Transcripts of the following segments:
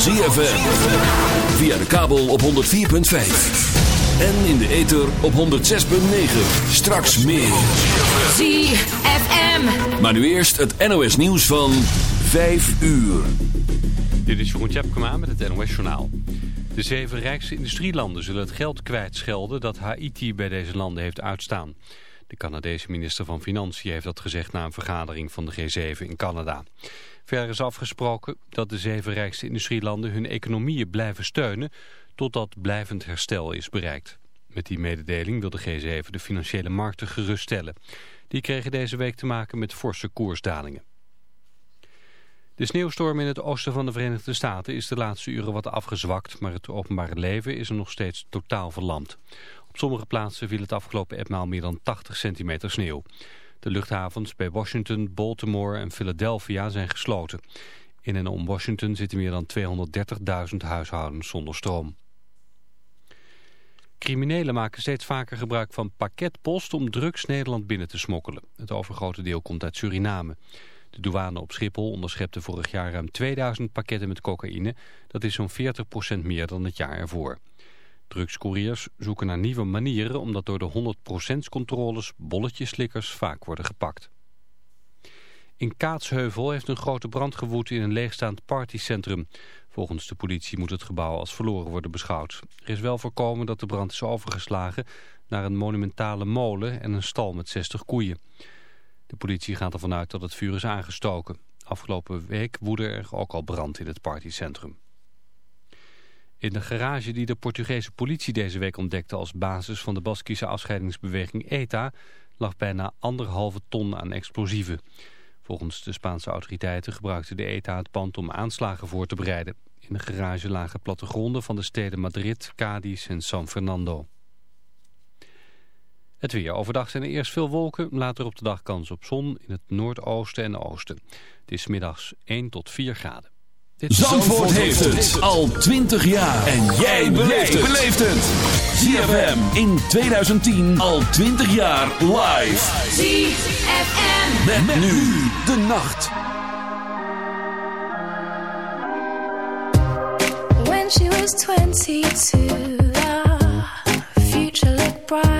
Van ZFM. Via de kabel op 104.5. En in de ether op 106.9. Straks meer. ZFM. Maar nu eerst het NOS nieuws van 5 uur. Dit is Jeroen Tjepkema met het NOS Journaal. De zeven rijkste industrielanden zullen het geld kwijtschelden dat Haiti bij deze landen heeft uitstaan. De Canadese minister van Financiën heeft dat gezegd na een vergadering van de G7 in Canada. Verder is afgesproken dat de zeven rijkste industrielanden hun economieën blijven steunen totdat blijvend herstel is bereikt. Met die mededeling wil de G7 de financiële markten geruststellen. Die kregen deze week te maken met forse koersdalingen. De sneeuwstorm in het oosten van de Verenigde Staten is de laatste uren wat afgezwakt, maar het openbare leven is er nog steeds totaal verlamd. Op sommige plaatsen viel het afgelopen etmaal meer dan 80 centimeter sneeuw. De luchthavens bij Washington, Baltimore en Philadelphia zijn gesloten. In en om Washington zitten meer dan 230.000 huishoudens zonder stroom. Criminelen maken steeds vaker gebruik van pakketpost om drugs Nederland binnen te smokkelen. Het overgrote deel komt uit Suriname. De douane op Schiphol onderschepte vorig jaar ruim 2000 pakketten met cocaïne. Dat is zo'n 40% meer dan het jaar ervoor. Drugscouriers zoeken naar nieuwe manieren omdat door de 100% controles bolletjeslikkers vaak worden gepakt. In Kaatsheuvel heeft een grote brand gewoed in een leegstaand partycentrum. Volgens de politie moet het gebouw als verloren worden beschouwd. Er is wel voorkomen dat de brand is overgeslagen naar een monumentale molen en een stal met 60 koeien. De politie gaat ervan uit dat het vuur is aangestoken. Afgelopen week woedde er ook al brand in het partycentrum. In de garage die de Portugese politie deze week ontdekte als basis van de Baskische afscheidingsbeweging ETA lag bijna anderhalve ton aan explosieven. Volgens de Spaanse autoriteiten gebruikte de ETA het pand om aanslagen voor te bereiden. In de garage lagen plattegronden van de steden Madrid, Cadiz en San Fernando. Het weer. Overdag zijn er eerst veel wolken, later op de dag kans op zon in het noordoosten en oosten. Het is middags 1 tot 4 graden. Dit Zandvoort, heeft het al 20 jaar. En jij beleeft het. ZFM in 2010 al 20 jaar live. ZFM. Met, met nu de nacht. When she was 22, the future looked bright.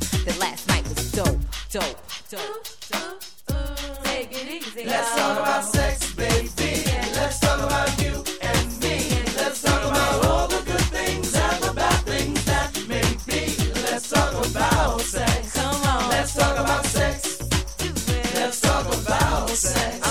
That last night was dope, dope, dope, dope. Take it easy. Let's talk about sex, baby. Let's talk about you and me. Let's talk about all the good things and the bad things that may be. Let's talk about sex. Come on. Let's talk about sex. Let's talk about sex.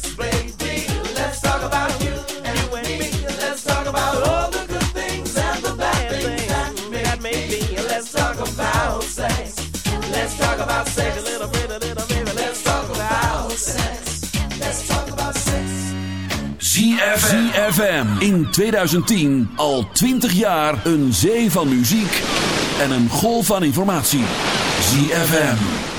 about sex, little. Let's talk about sex. Let's talk about sex. ZFM. In 2010 al 20 jaar een zee van muziek en een golf van informatie. ZFM.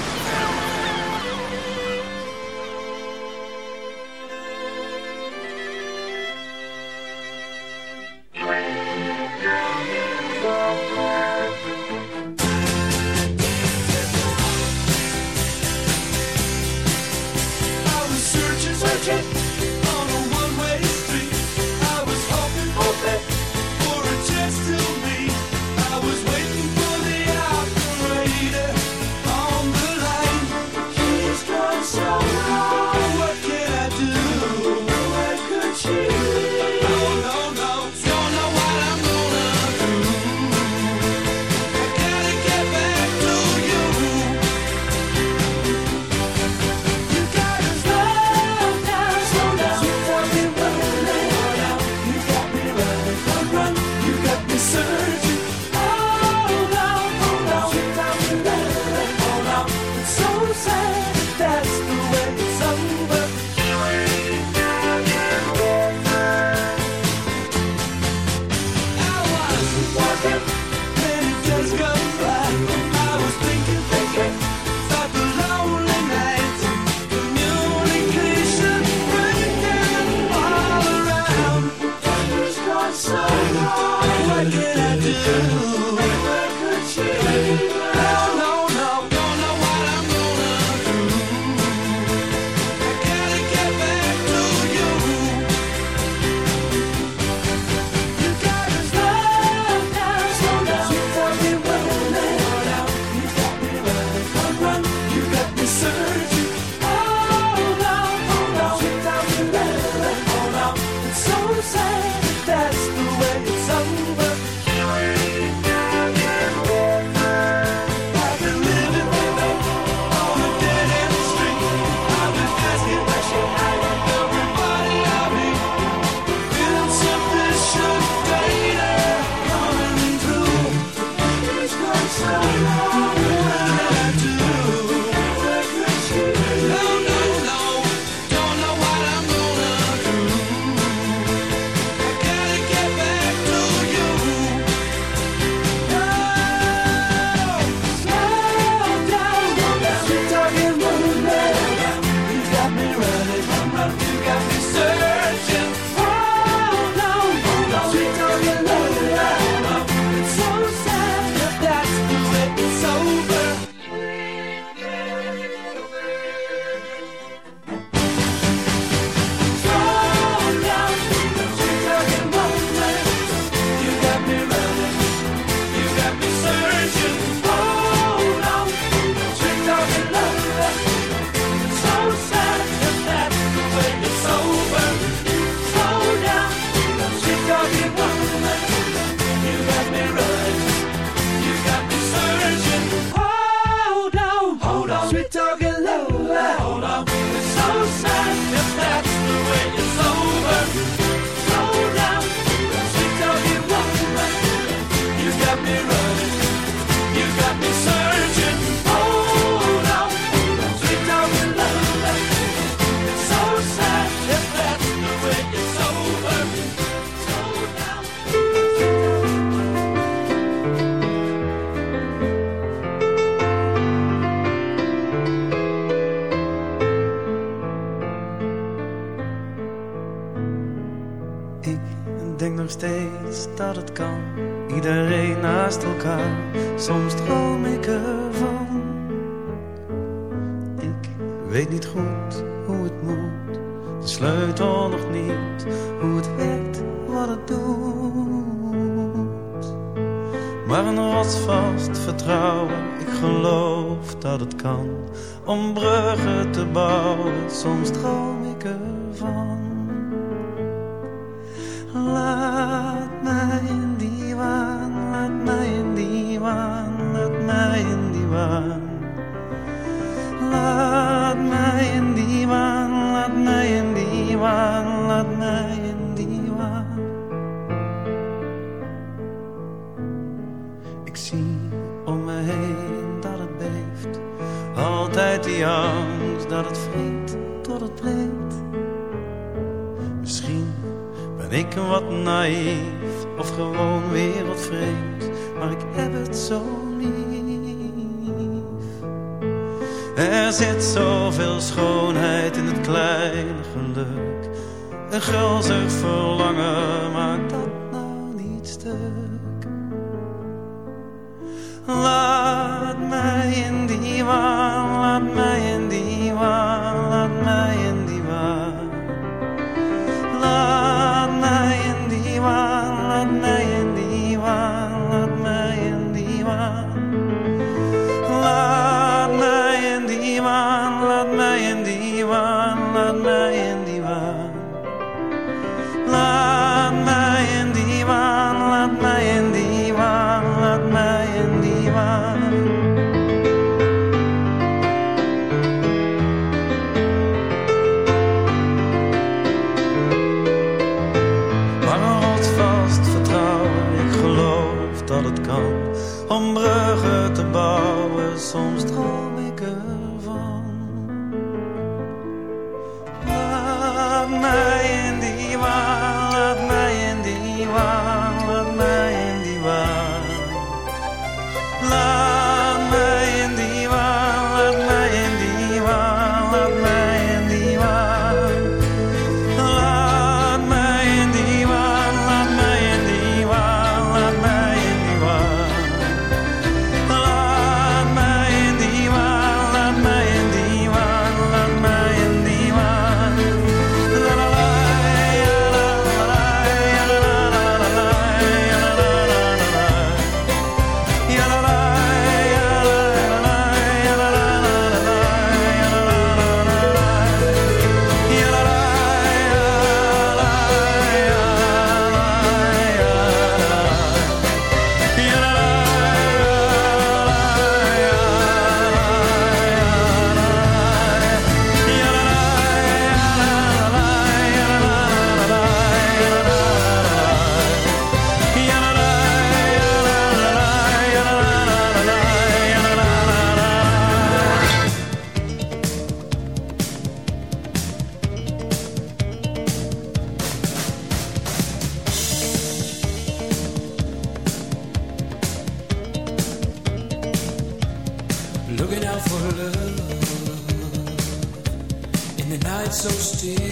So still.